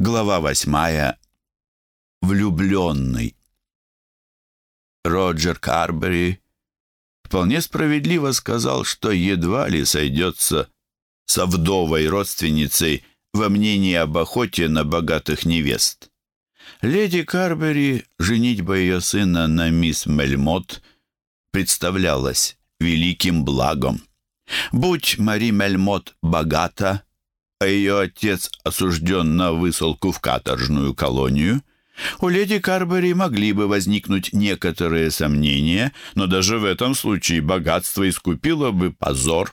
Глава восьмая. Влюбленный. Роджер Карбери вполне справедливо сказал, что едва ли сойдется со вдовой родственницей во мнении об охоте на богатых невест. Леди Карбери, женитьба ее сына на мисс Мельмот, представлялась великим благом. Будь Мари Мельмот богата, а ее отец осужден на высылку в каторжную колонию, у леди Карбери могли бы возникнуть некоторые сомнения, но даже в этом случае богатство искупило бы позор.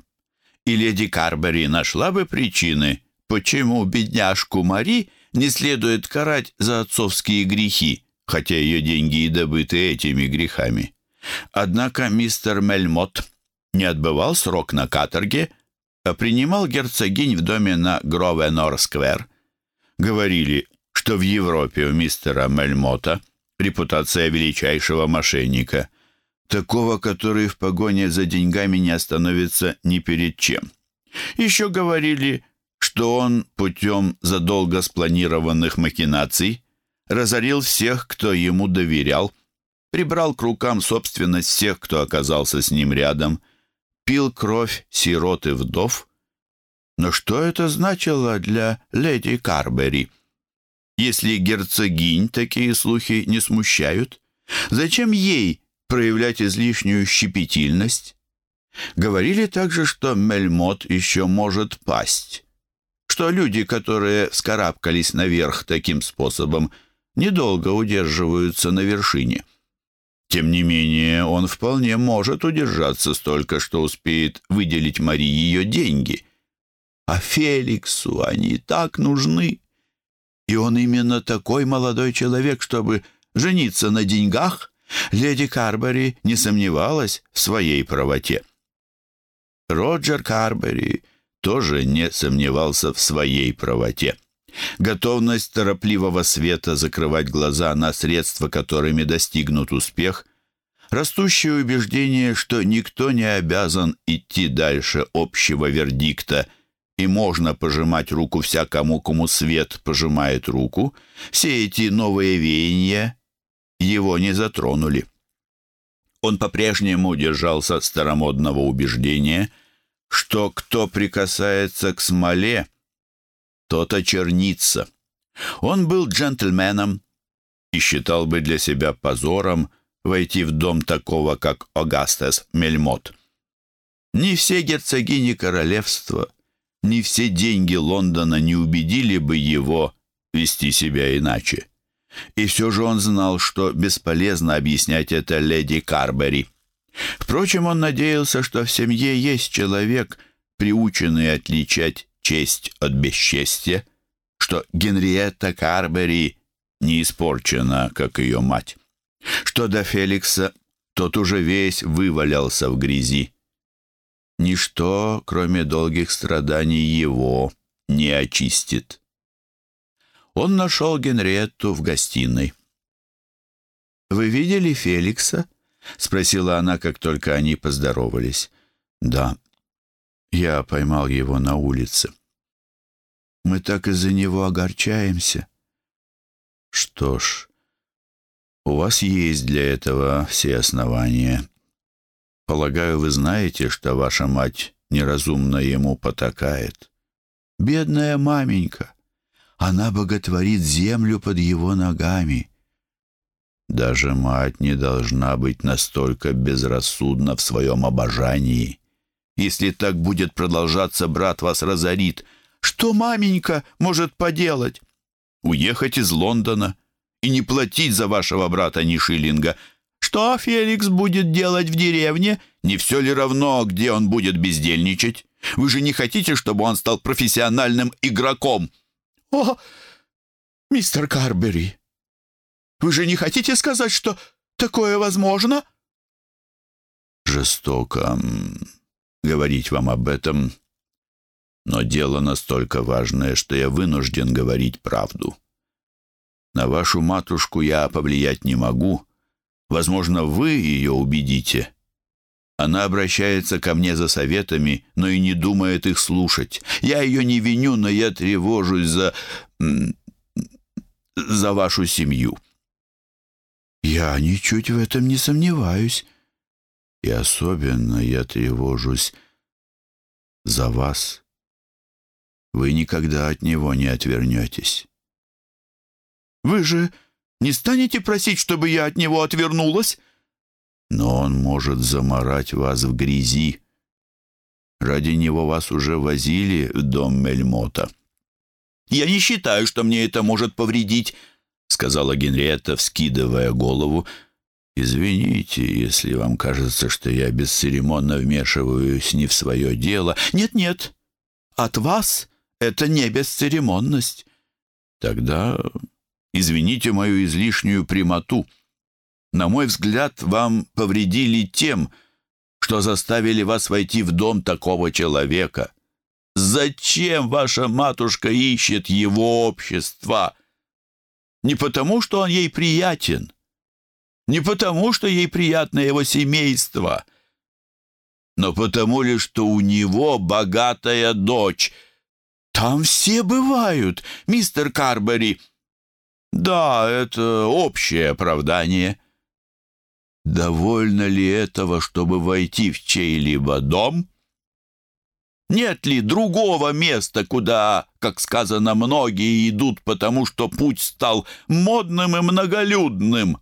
И леди Карбери нашла бы причины, почему бедняжку Мари не следует карать за отцовские грехи, хотя ее деньги и добыты этими грехами. Однако мистер Мельмот не отбывал срок на каторге, принимал герцогинь в доме на Гровенор-сквер. Говорили, что в Европе у мистера Мельмота репутация величайшего мошенника, такого, который в погоне за деньгами не остановится ни перед чем. Еще говорили, что он путем задолго спланированных махинаций разорил всех, кто ему доверял, прибрал к рукам собственность всех, кто оказался с ним рядом – пил кровь сирот и вдов. Но что это значило для леди Карбери? Если герцогинь такие слухи не смущают, зачем ей проявлять излишнюю щепетильность? Говорили также, что Мельмот еще может пасть, что люди, которые скарабкались наверх таким способом, недолго удерживаются на вершине. Тем не менее, он вполне может удержаться столько, что успеет выделить Марии ее деньги. А Феликсу они так нужны. И он именно такой молодой человек, чтобы жениться на деньгах. Леди Карбери не сомневалась в своей правоте. Роджер Карбери тоже не сомневался в своей правоте. Готовность торопливого света закрывать глаза на средства, которыми достигнут успех, растущее убеждение, что никто не обязан идти дальше общего вердикта и можно пожимать руку всякому, кому свет пожимает руку, все эти новые веяния его не затронули. Он по-прежнему держался старомодного убеждения, что кто прикасается к смоле, тот очернится. Он был джентльменом и считал бы для себя позором войти в дом такого, как Огастес Мельмот. Ни все герцогини королевства, ни все деньги Лондона не убедили бы его вести себя иначе. И все же он знал, что бесполезно объяснять это леди Карбери. Впрочем, он надеялся, что в семье есть человек, приученный отличать честь от бесчестия, что Генриетта Карбери не испорчена, как ее мать, что до Феликса тот уже весь вывалялся в грязи. Ничто, кроме долгих страданий, его не очистит. Он нашел Генриетту в гостиной. «Вы видели Феликса?» — спросила она, как только они поздоровались. «Да, я поймал его на улице. Мы так из-за него огорчаемся. Что ж, у вас есть для этого все основания. Полагаю, вы знаете, что ваша мать неразумно ему потакает. Бедная маменька, она боготворит землю под его ногами. Даже мать не должна быть настолько безрассудна в своем обожании. Если так будет продолжаться, брат вас разорит. Что маменька может поделать? Уехать из Лондона и не платить за вашего брата ни шиллинга. Что Феликс будет делать в деревне? Не все ли равно, где он будет бездельничать? Вы же не хотите, чтобы он стал профессиональным игроком? О, мистер Карбери, вы же не хотите сказать, что такое возможно? Жестоко говорить вам об этом, но дело настолько важное, что я вынужден говорить правду. На вашу матушку я повлиять не могу. Возможно, вы ее убедите. Она обращается ко мне за советами, но и не думает их слушать. Я ее не виню, но я тревожусь за... за вашу семью». «Я ничуть в этом не сомневаюсь. И особенно я тревожусь за вас. Вы никогда от него не отвернетесь». «Вы же не станете просить, чтобы я от него отвернулась?» «Но он может заморать вас в грязи. Ради него вас уже возили в дом Мельмота». «Я не считаю, что мне это может повредить», — сказала Генриетта, вскидывая голову. «Извините, если вам кажется, что я бесцеремонно вмешиваюсь не в свое дело». «Нет-нет, от вас это не бесцеремонность». «Тогда извините мою излишнюю прямоту. На мой взгляд, вам повредили тем, что заставили вас войти в дом такого человека. Зачем ваша матушка ищет его общество? Не потому, что он ей приятен, не потому, что ей приятно его семейство, но потому ли, что у него богатая дочь. Там все бывают, мистер Карбери. Да, это общее оправдание. Довольно ли этого, чтобы войти в чей-либо дом? Нет ли другого места, куда, как сказано, многие идут, потому что путь стал модным и многолюдным?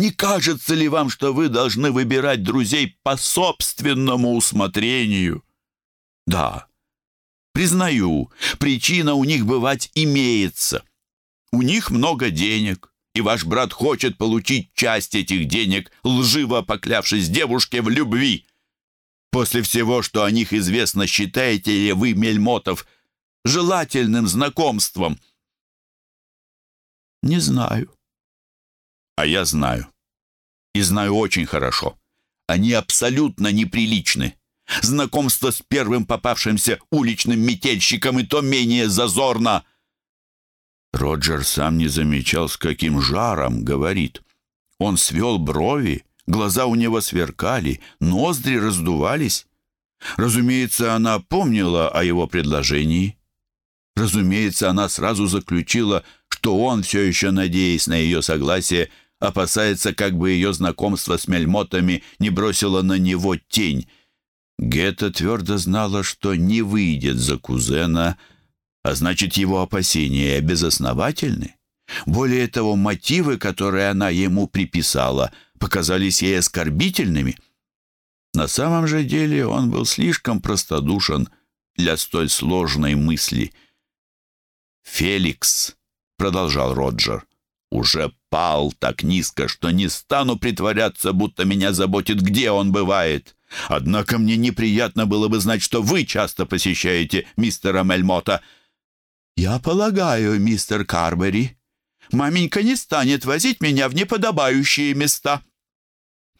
Не кажется ли вам, что вы должны выбирать друзей по собственному усмотрению? Да, признаю, причина у них бывать имеется. У них много денег, и ваш брат хочет получить часть этих денег, лживо поклявшись девушке в любви. После всего, что о них известно, считаете ли вы, Мельмотов, желательным знакомством? Не знаю. А я знаю. И знаю очень хорошо. Они абсолютно неприличны. Знакомство с первым попавшимся уличным метельщиком и то менее зазорно. Роджер сам не замечал, с каким жаром говорит. Он свел брови, глаза у него сверкали, ноздри раздувались. Разумеется, она помнила о его предложении. Разумеется, она сразу заключила, что он, все еще надеясь на ее согласие, опасается, как бы ее знакомство с мельмотами не бросило на него тень. Гетта твердо знала, что не выйдет за кузена, а значит, его опасения безосновательны. Более того, мотивы, которые она ему приписала, показались ей оскорбительными. На самом же деле он был слишком простодушен для столь сложной мысли. «Феликс», — продолжал Роджер, — «уже пал так низко, что не стану притворяться, будто меня заботит, где он бывает. Однако мне неприятно было бы знать, что вы часто посещаете мистера Мельмота». «Я полагаю, мистер Карбери, маменька не станет возить меня в неподобающие места».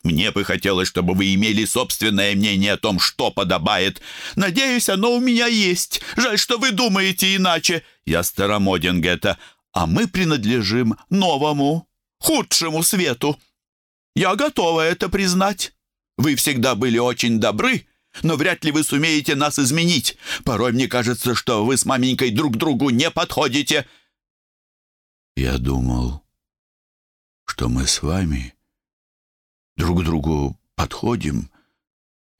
«Мне бы хотелось, чтобы вы имели собственное мнение о том, что подобает. Надеюсь, оно у меня есть. Жаль, что вы думаете иначе. Я старомоден, Гетта а мы принадлежим новому, худшему свету. Я готова это признать. Вы всегда были очень добры, но вряд ли вы сумеете нас изменить. Порой мне кажется, что вы с маменькой друг другу не подходите». «Я думал, что мы с вами друг другу подходим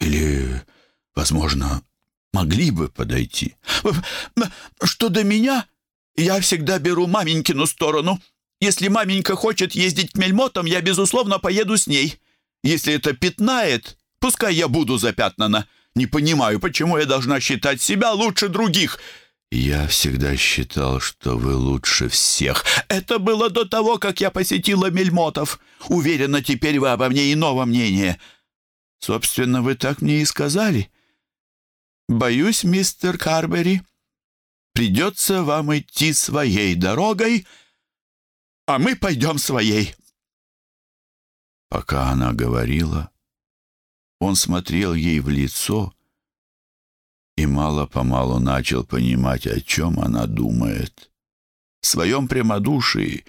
или, возможно, могли бы подойти». «Что до меня, я всегда беру маменькину сторону. Если маменька хочет ездить к мельмотам, я, безусловно, поеду с ней. Если это пятнает, пускай я буду запятнана. Не понимаю, почему я должна считать себя лучше других». «Я всегда считал, что вы лучше всех». «Это было до того, как я посетила Мельмотов. Уверена, теперь вы обо мне иного мнения». «Собственно, вы так мне и сказали». «Боюсь, мистер Карбери, Придется вам идти своей дорогой, а мы пойдем своей». Пока она говорила, он смотрел ей в лицо и мало-помалу начал понимать, о чем она думает. В своем прямодушии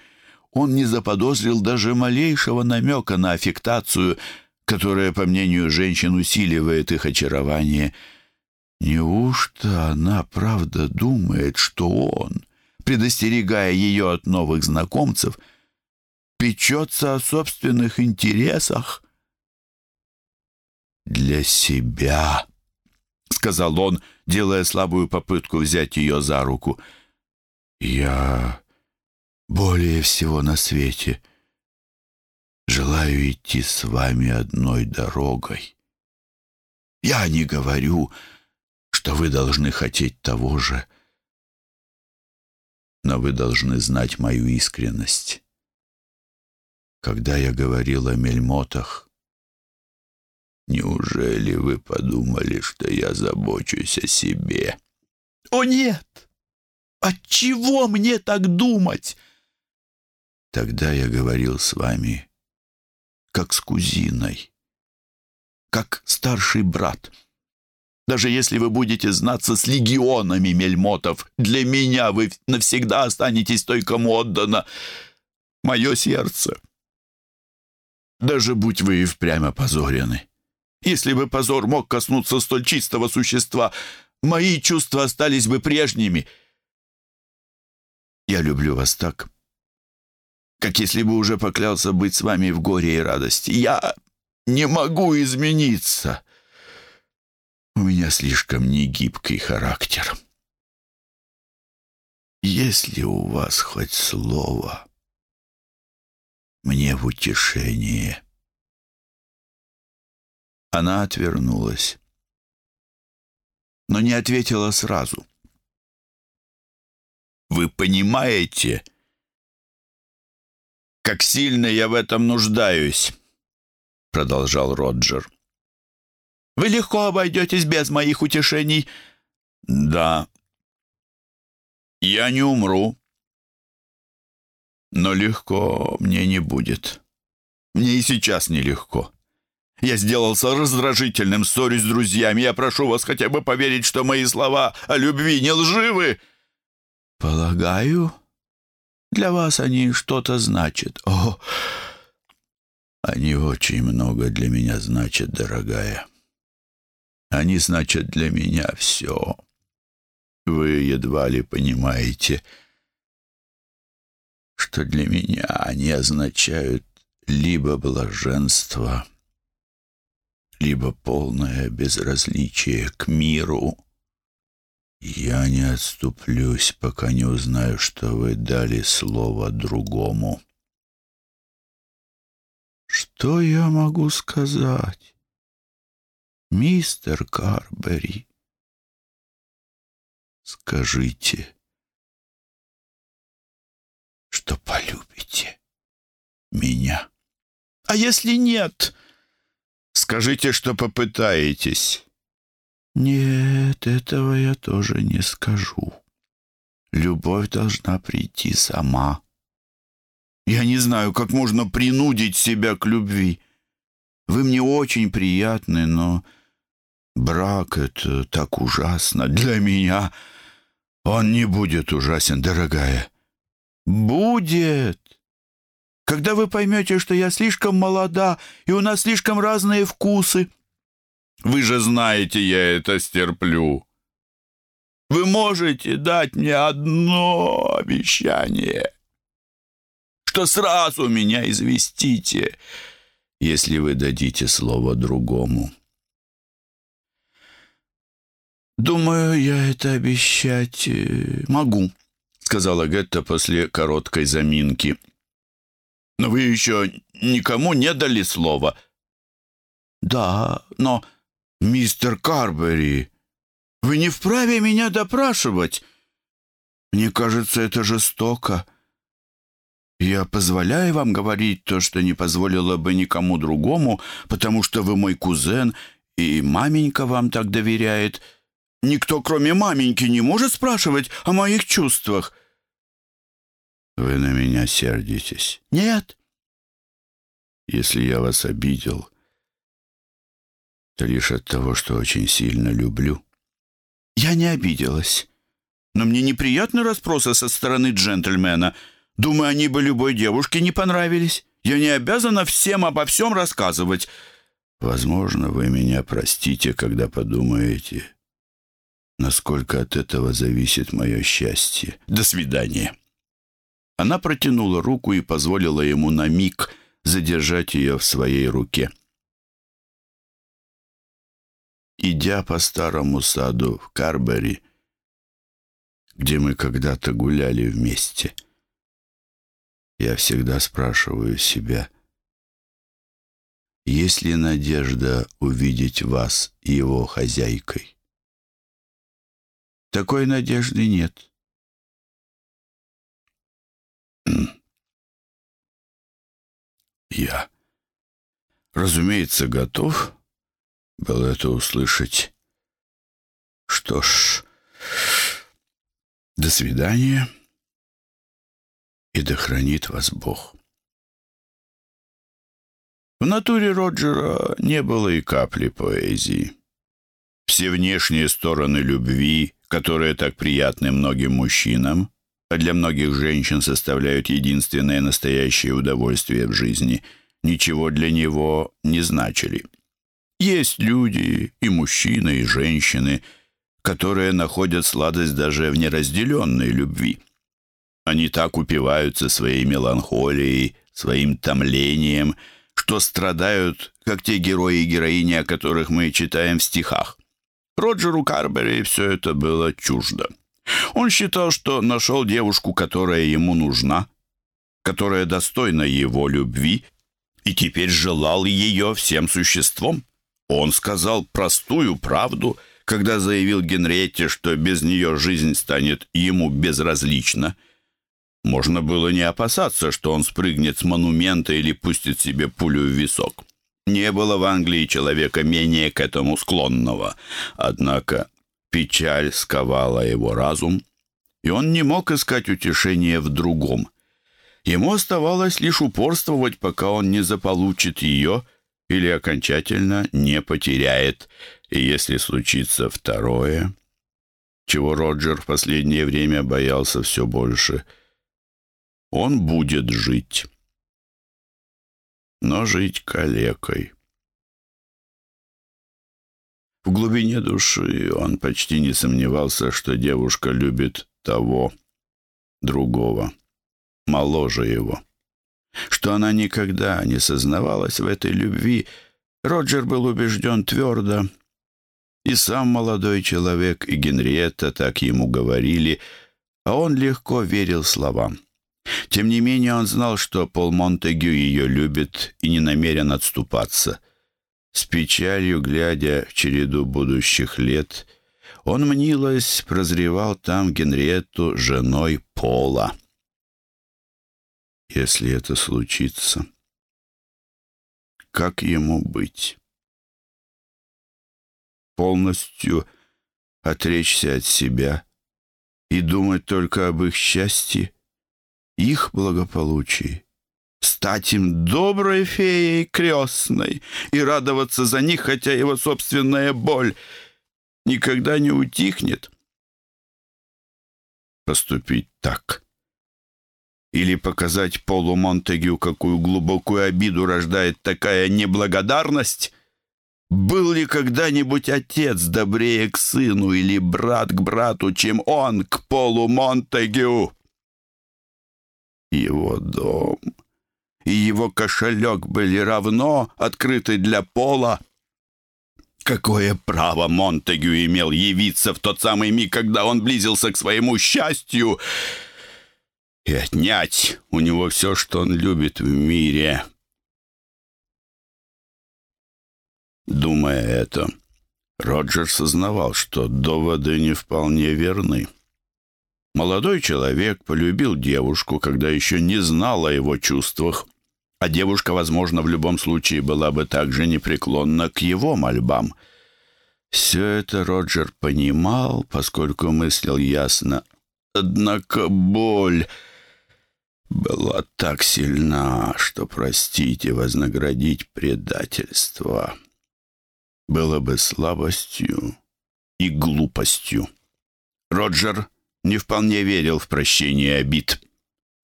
он не заподозрил даже малейшего намека на аффектацию, которая, по мнению женщин, усиливает их очарование — Неужто она правда думает, что он предостерегая ее от новых знакомцев, печется о собственных интересах. «Для себя», — сказал он, делая слабую попытку взять ее за руку. «Я более всего на свете желаю идти с вами одной дорогой. Я не говорю, что вы должны хотеть того же, но вы должны знать мою искренность. Когда я говорил о мельмотах, неужели вы подумали, что я забочусь о себе? О нет! Отчего мне так думать? Тогда я говорил с вами, как с кузиной, как старший брат. Даже если вы будете знаться с легионами мельмотов, для меня вы навсегда останетесь той, кому отдано мое сердце. Даже будь вы и впрямь опозорены. Если бы позор мог коснуться столь чистого существа, мои чувства остались бы прежними. Я люблю вас так, как если бы уже поклялся быть с вами в горе и радости. Я не могу измениться. У меня слишком негибкий характер. Если у вас хоть слово мне в утешение. Она отвернулась, но не ответила сразу. «Вы понимаете, как сильно я в этом нуждаюсь?» продолжал Роджер. «Вы легко обойдетесь без моих утешений?» «Да. Я не умру. Но легко мне не будет. Мне и сейчас нелегко. Я сделался раздражительным, ссорюсь с друзьями. Я прошу вас хотя бы поверить, что мои слова о любви не лживы». «Полагаю, для вас они что-то значат. О, они очень много для меня значат, дорогая. Они значат для меня все. Вы едва ли понимаете, что для меня они означают либо блаженство, либо полное безразличие к миру. Я не отступлюсь, пока не узнаю, что вы дали слово другому. Что я могу сказать, мистер Карбери? Скажите, что полюбите меня. А если нет, скажите, что попытаетесь. Нет, этого я тоже не скажу. Любовь должна прийти сама. Я не знаю, как можно принудить себя к любви. Вы мне очень приятны, но брак — это так ужасно. Для меня он не будет ужасен, дорогая. Будет. Когда вы поймете, что я слишком молода, и у нас слишком разные вкусы. Вы же знаете, я это стерплю. Вы можете дать мне одно обещание что сразу меня известите, если вы дадите слово другому. «Думаю, я это обещать э, могу», — сказала Гетта после короткой заминки. «Но вы еще никому не дали слова». «Да, но, мистер Карбери, вы не вправе меня допрашивать. Мне кажется, это жестоко. Я позволяю вам говорить то, что не позволила бы никому другому, потому что вы мой кузен, и маменька вам так доверяет. Никто, кроме маменьки, не может спрашивать о моих чувствах». «Вы на меня сердитесь?» «Нет». «Если я вас обидел, то лишь от того, что очень сильно люблю». «Я не обиделась. Но мне неприятны расспросы со стороны джентльмена». Думаю, они бы любой девушке не понравились. Я не обязана всем обо всем рассказывать. Возможно, вы меня простите, когда подумаете. Насколько от этого зависит мое счастье. До свидания». Она протянула руку и позволила ему на миг задержать ее в своей руке. Идя по старому саду в Карбери, где мы когда-то гуляли вместе, я всегда спрашиваю себя, есть ли надежда увидеть вас его хозяйкой? Такой надежды нет. Я, разумеется, готов был это услышать. Что ж, до свидания, и да хранит вас Бог. В натуре Роджера не было и капли поэзии. Все внешние стороны любви, которые так приятны многим мужчинам, а для многих женщин составляют единственное настоящее удовольствие в жизни, ничего для него не значили. Есть люди, и мужчины, и женщины, которые находят сладость даже в неразделенной любви. Они так упиваются своей меланхолией, своим томлением, что страдают, как те герои и героини, о которых мы читаем в стихах. Роджеру Карбери все это было чуждо. Он считал, что нашел девушку, которая ему нужна, которая достойна его любви, и теперь желал ее всем существом. Он сказал простую правду, когда заявил Генриетте, что без нее жизнь станет ему безразлична. Можно было не опасаться, что он спрыгнет с монумента или пустит себе пулю в висок. Не было в Англии человека менее к этому склонного. Однако Печаль сковала его разум, и он не мог искать утешения в другом. Ему оставалось лишь упорствовать, пока он не заполучит ее или окончательно не потеряет. И если случится второе, чего Роджер в последнее время боялся все больше, он будет жить. Но жить калекой. В глубине души он почти не сомневался, что девушка любит того, другого, моложе его. Что она никогда не сознавалась в этой любви, Роджер был убежден твердо. И сам молодой человек, и Генриетта так ему говорили, а он легко верил словам. Тем не менее он знал, что Пол Монтегю ее любит и не намерен отступаться — с печалью, глядя в череду будущих лет, он, мнилось, прозревал там Генриетту женой Пола. Если это случится, как ему быть? Полностью отречься от себя и думать только об их счастье, их благополучии стать им доброй феей крестной и радоваться за них, хотя его собственная боль никогда не утихнет. Поступить так. Или показать Полу Монтегю, какую глубокую обиду рождает такая неблагодарность? Был ли когда-нибудь отец добрее к сыну или брат к брату, чем он к Полу Монтегю? Его дом и его кошелек были равно открыты для пола. Какое право Монтегю имел явиться в тот самый миг, когда он близился к своему счастью, и отнять у него все, что он любит в мире? Думая это, Роджер сознавал, что доводы не вполне верны. Молодой человек полюбил девушку, когда еще не знал о его чувствах а девушка, возможно, в любом случае была бы также непреклонна к его мольбам. Все это Роджер понимал, поскольку мыслил ясно. Однако боль была так сильна, что простить и вознаградить предательство было бы слабостью и глупостью. Роджер не вполне верил в прощение обид.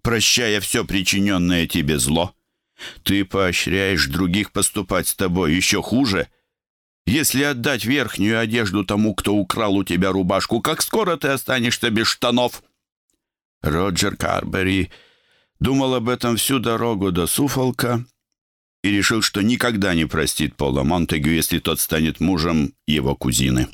Прощая все причиненное тебе зло, ты поощряешь других поступать с тобой еще хуже. Если отдать верхнюю одежду тому, кто украл у тебя рубашку, как скоро ты останешься без штанов?» Роджер Карбери думал об этом всю дорогу до Суфолка и решил, что никогда не простит Пола Монтегю, если тот станет мужем его кузины.